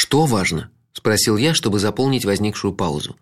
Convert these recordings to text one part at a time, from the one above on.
Что важно? спросил я, чтобы заполнить возникшую паузу.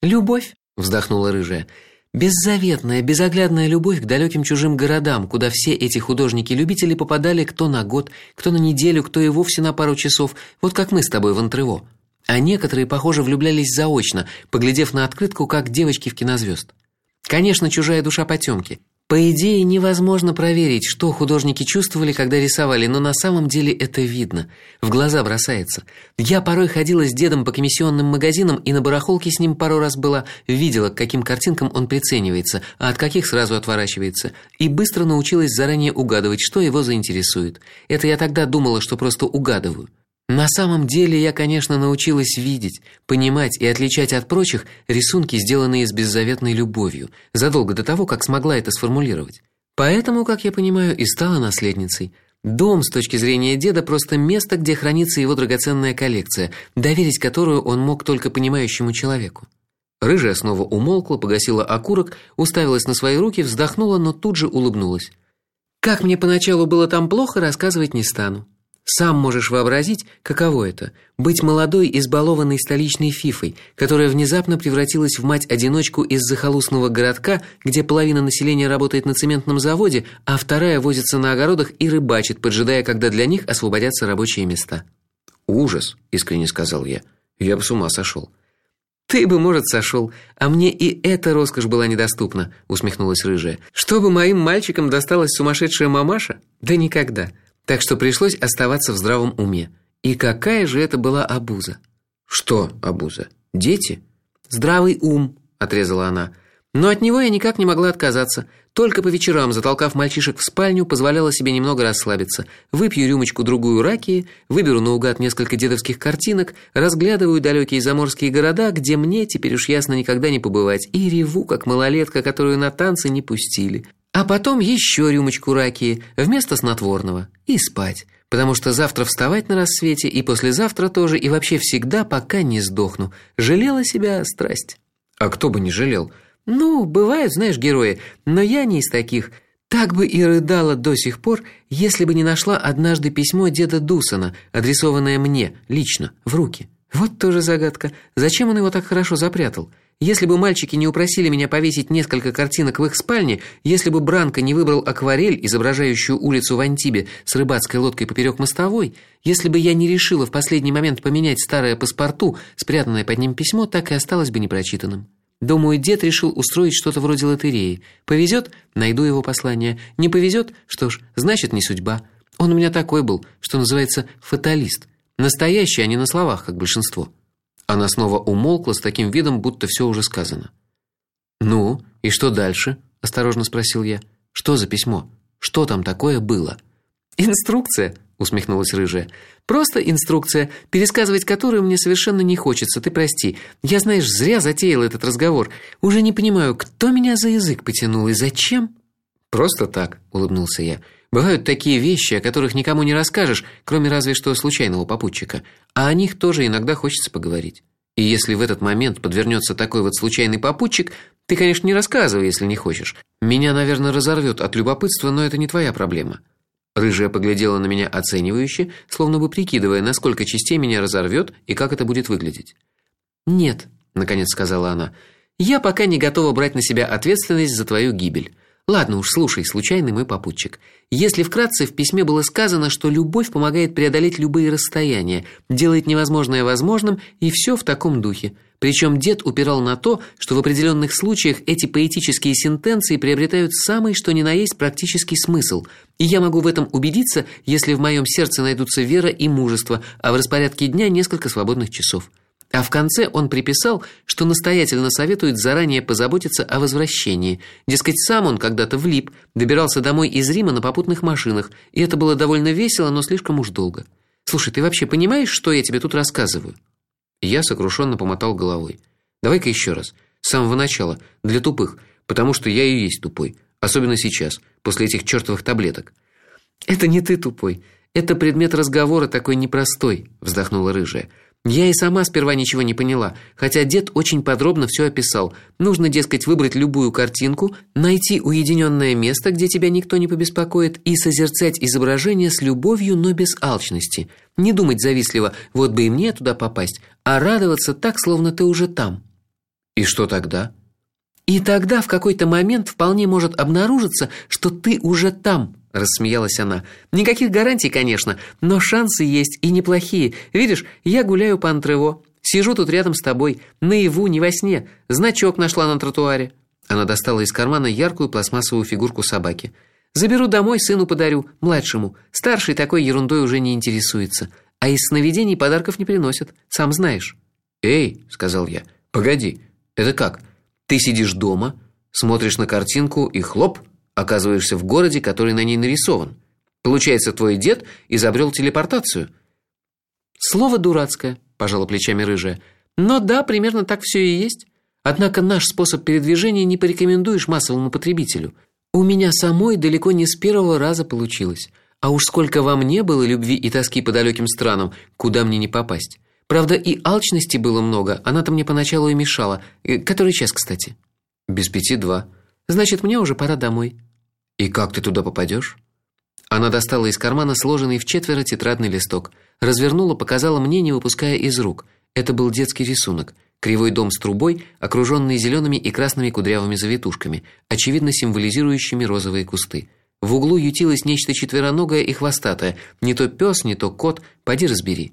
Любовь, вздохнула рыжая. Беззаветная, безоглядная любовь к далеким чужим городам, куда все эти художники-любители попадали кто на год, кто на неделю, кто и вовсе на пару часов, вот как мы с тобой в Антрево. А некоторые, похоже, влюблялись заочно, поглядев на открытку, как девочки в кинозвезд. Конечно, чужая душа потемки. По идее, невозможно проверить, что художники чувствовали, когда рисовали, но на самом деле это видно. В глаза бросается. Я порой ходила с дедом по комиссионным магазинам и на барахолке с ним пару раз была, видела, к каким картинкам он приценивается, а от каких сразу отворачивается, и быстро научилась заранее угадывать, что его заинтересует. Это я тогда думала, что просто угадываю. На самом деле я, конечно, научилась видеть, понимать и отличать от прочих рисунки, сделанные с беззаветной любовью, задолго до того, как смогла это сформулировать. Поэтому, как я понимаю, и стала наследницей. Дом с точки зрения деда просто место, где хранится его драгоценная коллекция, доверить которую он мог только понимающему человеку. Рыжая снова умолкла, погасила окурок, уставилась на свои руки, вздохнула, но тут же улыбнулась. Как мне поначалу было там плохо, рассказывать не стану. Сам можешь вообразить, каково это быть молодой, избалованной столичной фифой, которая внезапно превратилась в мать-одиночку из захолустного городка, где половина населения работает на цементном заводе, а вторая возится на огородах и рыбачит, поджидая, когда для них освободятся рабочие места. Ужас, искренне сказал я. Я бы с ума сошел. Ты бы, может, сошел, а мне и эта роскошь была недоступна, усмехнулась рыжая. Чтобы моим мальчикам досталась сумасшедшая мамаша? Да никогда. Так что пришлось оставаться в здравом уме. И какая же это была обуза? Что обуза? Дети? Здравый ум, отрезала она. Но от него я никак не могла отказаться. Только по вечерам, затолкав мальчишек в спальню, позволяла себе немного расслабиться. Выпью рюмочку другую ракии, выберу наугад несколько дедовских картинок, разглядываю далекие заморские города, где мне теперь уж ясно никогда не побывать, и реву как малолетка, которую на танцы не пустили. А потом еще рюмочку ракии вместо снотворного и спать, потому что завтра вставать на рассвете и послезавтра тоже и вообще всегда, пока не сдохну. Жалела себя страсть. А кто бы не жалел? Ну, бывают, знаешь, герои, но я не из таких. Так бы и рыдала до сих пор, если бы не нашла однажды письмо деда Дусона, адресованное мне лично в руки. Вот тоже загадка. Зачем он его так хорошо запрятал? Если бы мальчики не упросили меня повесить несколько картинок в их спальне, если бы Бранко не выбрал акварель, изображающую улицу в Антибе с рыбацкой лодкой поперек мостовой, если бы я не решила в последний момент поменять старое паспорту, спрятанное под ним письмо так и осталось бы непрочитанным. Думаю, дед решил устроить что-то вроде лотереи. Повезет найду его послание. Не повезет что ж, значит, не судьба. Он у меня такой был, что называется фаталист. Настоящий, а не на словах, как большинство. Она снова умолкла с таким видом, будто все уже сказано. Ну, и что дальше? осторожно спросил я. Что за письмо? Что там такое было? Инструкция, усмехнулась рыжая. Просто инструкция, пересказывать которую мне совершенно не хочется. Ты прости. Я, знаешь, зря затеял этот разговор. Уже не понимаю, кто меня за язык потянул и зачем? Просто так, улыбнулся я. Бывают такие вещи, о которых никому не расскажешь, кроме разве что случайного попутчика, а о них тоже иногда хочется поговорить. И если в этот момент подвернется такой вот случайный попутчик, ты, конечно, не рассказывай, если не хочешь. Меня, наверное, разорвет от любопытства, но это не твоя проблема. Рыжая поглядела на меня оценивающе, словно бы прикидывая, насколько частей меня разорвет и как это будет выглядеть. "Нет", наконец сказала она. "Я пока не готова брать на себя ответственность за твою гибель. Ладно уж, слушай, случайный мой попутчик. Если вкратце в письме было сказано, что любовь помогает преодолеть любые расстояния, делает невозможное возможным, и все в таком духе. Причем дед упирал на то, что в определенных случаях эти поэтические сентенции приобретают самый что ни на есть практический смысл. И я могу в этом убедиться, если в моем сердце найдутся вера и мужество, а в распорядке дня несколько свободных часов. А в конце он приписал, что настоятельно советует заранее позаботиться о возвращении. Дескать, сам он когда-то влип, добирался домой из Рима на попутных машинах, и это было довольно весело, но слишком уж долго. Слушай, ты вообще понимаешь, что я тебе тут рассказываю? Я сокрушенно помотал головой. Давай-ка еще раз, с самого начала, для тупых, потому что я и есть тупой, особенно сейчас, после этих чертовых таблеток. Это не ты тупой, это предмет разговора такой непростой, вздохнула рыжая. Я и сама сперва ничего не поняла, хотя дед очень подробно все описал. Нужно, дескать, выбрать любую картинку, найти уединенное место, где тебя никто не побеспокоит, и созерцать изображение с любовью, но без алчности. Не думать завистливо: вот бы и мне туда попасть, а радоваться так, словно ты уже там. И что тогда? И тогда в какой-то момент вполне может обнаружиться, что ты уже там, рассмеялась она. Никаких гарантий, конечно, но шансы есть и неплохие. Видишь, я гуляю по Антрево, сижу тут рядом с тобой, наяву, не во сне. Значок нашла на тротуаре. Она достала из кармана яркую пластмассовую фигурку собаки. Заберу домой, сыну подарю, младшему. Старший такой ерундой уже не интересуется, а из сновидений подарков не приносят, сам знаешь. Эй, сказал я. Погоди. Это как? Ты сидишь дома, смотришь на картинку и хлоп, оказываешься в городе, который на ней нарисован. Получается, твой дед изобрел телепортацию. Слово дурацкое, пожала плечами рыжая. Но да, примерно так все и есть. Однако наш способ передвижения не порекомендуешь массовому потребителю. У меня самой далеко не с первого раза получилось. А уж сколько во мне было любви и тоски по далеким странам, куда мне не попасть. Правда, и алчности было много. Она-то мне поначалу и мешала. Э, который час, кстати? Без пяти два. Значит, мне уже пора домой. И как ты туда попадешь? Она достала из кармана сложенный в четверо тетрадный листок, развернула, показала мне, не выпуская из рук. Это был детский рисунок. Кривой дом с трубой, окруженный зелеными и красными кудрявыми завитушками, очевидно символизирующими розовые кусты. В углу ютилось нечто четвероногое и хвостатое, не то пес, не то кот, поди разбери.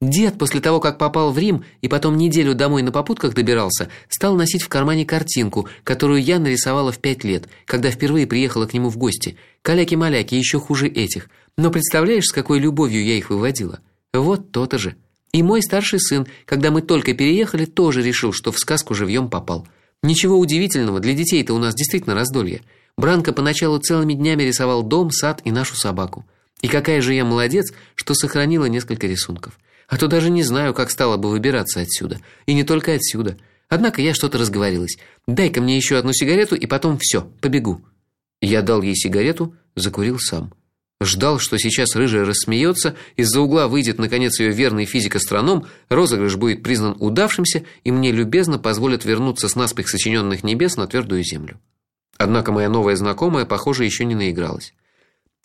Дед после того, как попал в Рим и потом неделю домой на попутках добирался, стал носить в кармане картинку, которую я нарисовала в пять лет, когда впервые приехала к нему в гости. Каляки-маляки еще хуже этих. Но представляешь, с какой любовью я их выводила? Вот то-то же. И мой старший сын, когда мы только переехали, тоже решил, что в сказку живьем попал. Ничего удивительного, для детей-то у нас действительно раздолье. Бранко поначалу целыми днями рисовал дом, сад и нашу собаку. И какая же я молодец, что сохранила несколько рисунков. А то даже не знаю, как стала бы выбираться отсюда. И не только отсюда. Однако я что-то разговорилась. Дай-ка мне еще одну сигарету, и потом все, побегу. Я дал ей сигарету, закурил сам. Ждал, что сейчас рыжая рассмеется, из-за угла выйдет наконец ее верный физик-астроном, розыгрыш будет признан удавшимся, и мне любезно позволят вернуться с наспех сочиненных небес на твердую землю. Однако моя новая знакомая, похоже, еще не наигралась.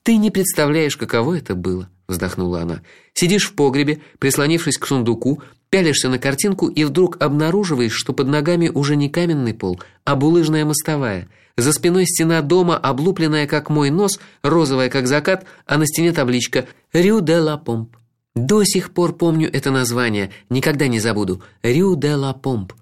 Ты не представляешь, каково это было, вздохнула она. Сидишь в погребе, прислонившись к сундуку, пялишься на картинку и вдруг обнаруживаешь, что под ногами уже не каменный пол, а булыжная мостовая. За спиной стена дома, облупленная как мой нос, розовая как закат, а на стене табличка Рю де ла Помп. До сих пор помню это название, никогда не забуду. Рю де ла Помп.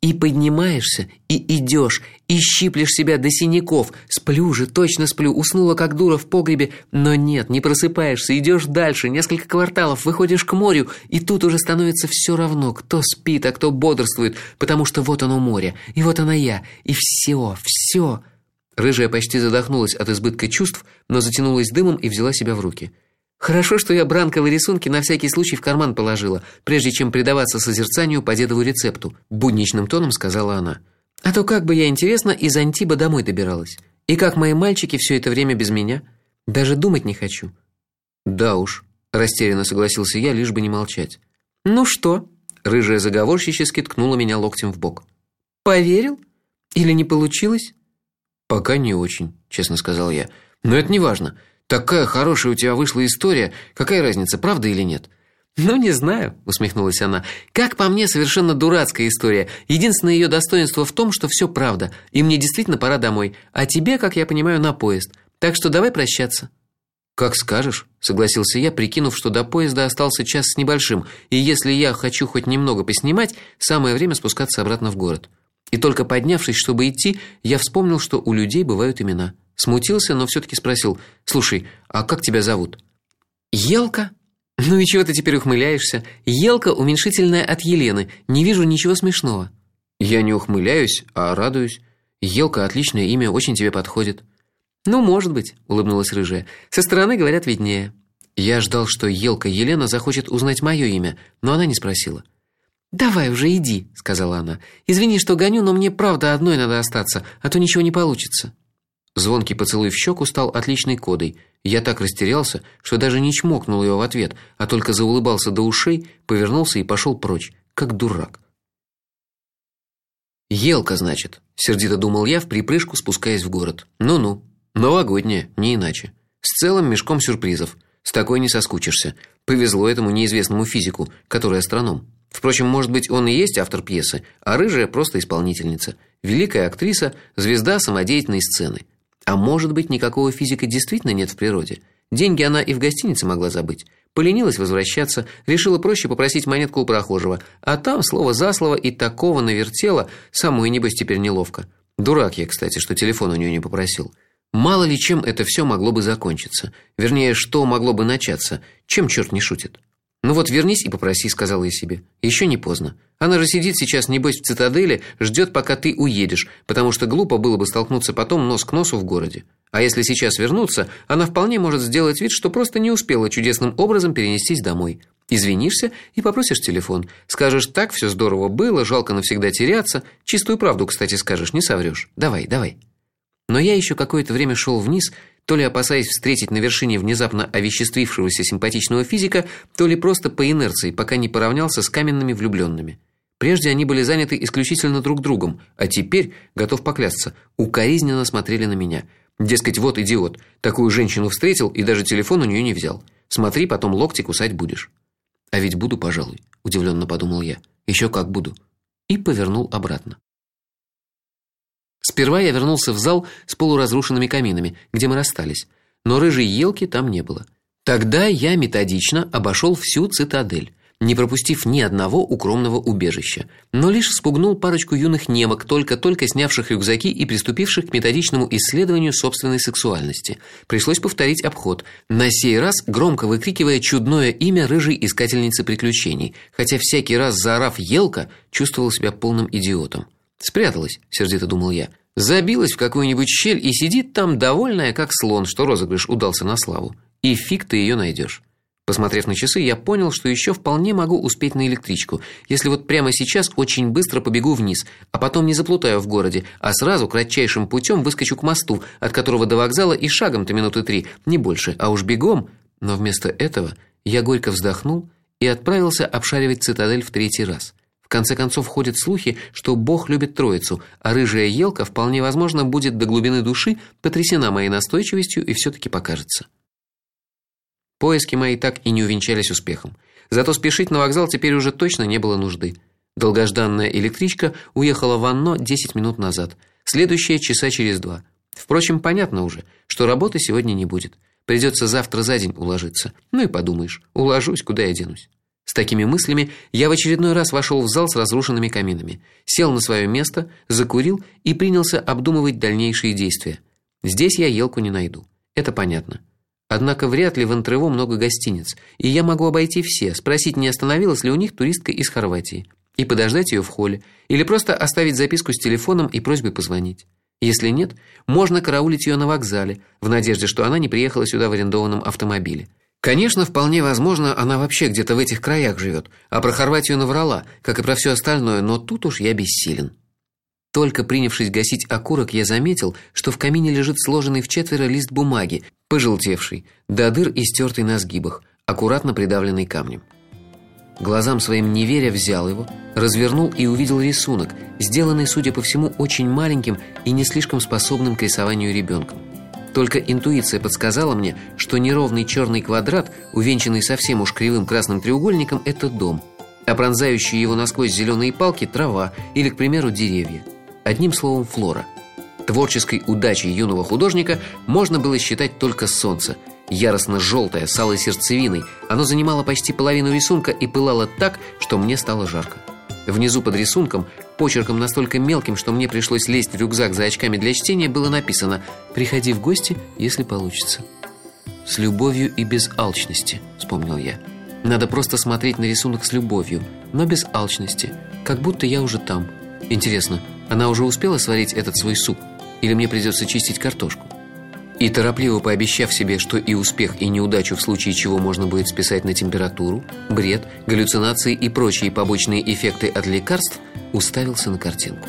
И поднимаешься, и идешь, и щиплешь себя до синяков. Сплю же, точно сплю, уснула как дура в погребе, но нет, не просыпаешься, идешь дальше, несколько кварталов, выходишь к морю, и тут уже становится все равно, кто спит, а кто бодрствует, потому что вот оно море, и вот она я, и все, все. Рыжая почти задохнулась от избытка чувств, но затянулась дымом и взяла себя в руки. Хорошо, что я бранковые рисунки на всякий случай в карман положила, прежде чем предаваться созерцанию по дедову рецепту, будничным тоном сказала она. А то как бы я интересно из Антиба домой добиралась. И как мои мальчики все это время без меня? Даже думать не хочу. Да уж, растерянно согласился я, лишь бы не молчать. Ну что? Рыжая заговорщически ткнула меня локтем в бок. Поверил? Или не получилось? Пока не очень, честно сказал я. Но это не важно. Такая хорошая у тебя вышла история. Какая разница, правда или нет? Ну не знаю, усмехнулась она. Как по мне, совершенно дурацкая история. Единственное ее достоинство в том, что все правда, и мне действительно пора домой, а тебе, как я понимаю, на поезд. Так что давай прощаться. Как скажешь, согласился я, прикинув, что до поезда остался час с небольшим, и если я хочу хоть немного поснимать, самое время спускаться обратно в город. И только поднявшись, чтобы идти, я вспомнил, что у людей бывают имена. Смутился, но все таки спросил: "Слушай, а как тебя зовут?" Елка. Ну и чего ты теперь ухмыляешься? Елка уменьшительная от Елены. Не вижу ничего смешного. Я не ухмыляюсь, а радуюсь. Елка отличное имя, очень тебе подходит. Ну, может быть, улыбнулась рыжая. Со стороны говорят виднее. Я ждал, что Елка Елена захочет узнать мое имя, но она не спросила. Давай уже иди, сказала она. Извини, что гоню, но мне правда одной надо остаться, а то ничего не получится. Звонкий поцелуй в щеку стал отличной кодой. Я так растерялся, что даже не чмокнул ее в ответ, а только заулыбался до ушей, повернулся и пошел прочь, как дурак. Елка, значит, сердито думал я в припрыжку, спускаясь в город. Ну-ну, новогодняя, не иначе. С целым мешком сюрпризов. С такой не соскучишься. Повезло этому неизвестному физику, который астроном. Впрочем, может быть, он и есть автор пьесы, а рыжая просто исполнительница, великая актриса, звезда самодеятельной сцены. А может быть, никакого физика действительно нет в природе. Деньги она и в гостинице могла забыть. Поленилась возвращаться, решила проще попросить монетку у прохожего, а там слово за слово и такого навертела, самой небось теперь неловко. Дурак я, кстати, что телефон у нее не попросил. Мало ли чем это все могло бы закончиться. Вернее, что могло бы начаться. Чем черт не шутит. Ну вот вернись и попроси, сказала я себе. Еще не поздно. Она же сидит сейчас небось в цитадели, ждет, пока ты уедешь, потому что глупо было бы столкнуться потом нос к носу в городе. А если сейчас вернуться, она вполне может сделать вид, что просто не успела чудесным образом перенестись домой. Извинишься и попросишь телефон. Скажешь: "Так все здорово было, жалко навсегда теряться". Чистую правду, кстати, скажешь, не соврёшь. Давай, давай. Но я еще какое-то время шел вниз, то ли опасаясь встретить на вершине внезапно овеществившегося симпатичного физика, то ли просто по инерции, пока не поравнялся с каменными влюбленными. Прежде они были заняты исключительно друг другом, а теперь, готов поклясться, укоризненно смотрели на меня. Дескать, вот идиот, такую женщину встретил и даже телефон у нее не взял. Смотри, потом локти кусать будешь. А ведь буду, пожалуй, удивленно подумал я. Еще как буду. И повернул обратно. Сперва я вернулся в зал с полуразрушенными каминами, где мы расстались, но рыжей елки там не было. Тогда я методично обошел всю цитадель, не пропустив ни одного укромного убежища, но лишь спугнул парочку юных немок, только-только снявших рюкзаки и приступивших к методичному исследованию собственной сексуальности. Пришлось повторить обход, на сей раз громко выкрикивая чудное имя рыжей искательницы приключений, хотя всякий раз заорав елка, чувствовал себя полным идиотом. Спряталась, сердито думал я. Забилась в какую-нибудь щель и сидит там довольная, как слон, что розыгрыш удался на славу. И фиг ты ее найдешь. Посмотрев на часы, я понял, что еще вполне могу успеть на электричку, если вот прямо сейчас очень быстро побегу вниз, а потом не заплутаю в городе, а сразу кратчайшим путем выскочу к мосту, от которого до вокзала и шагом-то минуты три, не больше, а уж бегом. Но вместо этого я горько вздохнул и отправился обшаривать цитадель в третий раз. Конце концов ходят слухи, что Бог любит Троицу, а рыжая елка вполне возможно будет до глубины души потрясена моей настойчивостью и все таки покажется. Поиски мои так и не увенчались успехом. Зато спешить на вокзал теперь уже точно не было нужды. Долгожданная электричка уехала в Анно 10 минут назад. Следующая часа через два. Впрочем, понятно уже, что работы сегодня не будет. Придется завтра за день уложиться. Ну и подумаешь, уложусь, куда я денусь. С такими мыслями я в очередной раз вошел в зал с разрушенными каминами, сел на свое место, закурил и принялся обдумывать дальнейшие действия. Здесь я елку не найду. Это понятно. Однако вряд ли в Антрево много гостиниц, и я могу обойти все, спросить, не остановилась ли у них туристка из Хорватии, и подождать ее в холле, или просто оставить записку с телефоном и просьбой позвонить. Если нет, можно караулить ее на вокзале, в надежде, что она не приехала сюда в арендованном автомобиле. Конечно, вполне возможно, она вообще где-то в этих краях живет, а про Хорватию наврала, как и про все остальное, но тут уж я бессилен. Только принявшись гасить окурок, я заметил, что в камине лежит сложенный в четверо лист бумаги, пожелтевший, до дыр и стертый на сгибах, аккуратно придавленный камнем. Глазам своим не веря, взял его, развернул и увидел рисунок, сделанный, судя по всему, очень маленьким и не слишком способным к рисованию ребенком. Только интуиция подсказала мне, что неровный черный квадрат, увенчанный совсем уж кривым красным треугольником это дом, а пронзающие его насквозь зеленые палки трава или, к примеру, деревья. Одним словом, флора. Творческой удачей юного художника можно было считать только солнце, яростно желтое с алой сердцевиной. Оно занимало почти половину рисунка и пылало так, что мне стало жарко. Внизу под рисунком почерком настолько мелким, что мне пришлось лезть в рюкзак за очками для чтения, было написано: "Приходи в гости, если получится". С любовью и без алчности, вспомнил я. Надо просто смотреть на рисунок с любовью, но без алчности, как будто я уже там. Интересно, она уже успела сварить этот свой суп или мне придется чистить картошку? И торопливо пообещав себе, что и успех, и неудачу в случае чего можно будет списать на температуру, бред, галлюцинации и прочие побочные эффекты от лекарств, уставился на картинку.